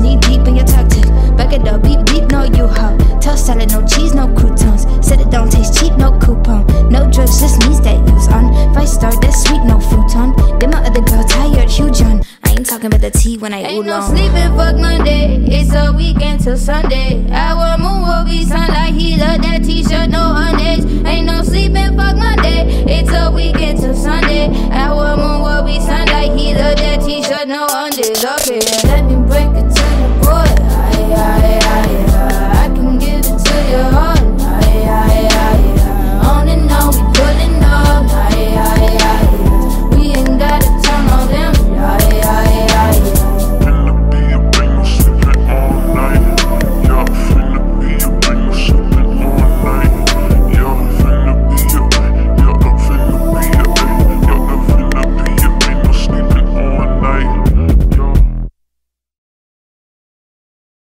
Knee deep in your tuck. Back it up, beep, beep, no you hop. Tough salad, no cheese, no croutons. Said it don't taste cheap, no coupon. No drugs, just knees that use on. Five star, that's sweet, no futon. Get my other girl tired, huge on. I ain't talking about the tea when I ain't oolong. no sleeping, fuck Monday. It's a weekend till Sunday. Our moon will be sunlight. He love that t-shirt, no underage. Ain't no sleeping, fuck Monday. It's a weekend till Sunday. Our moon will be sunlight. He love that t-shirt, no underage. Okay.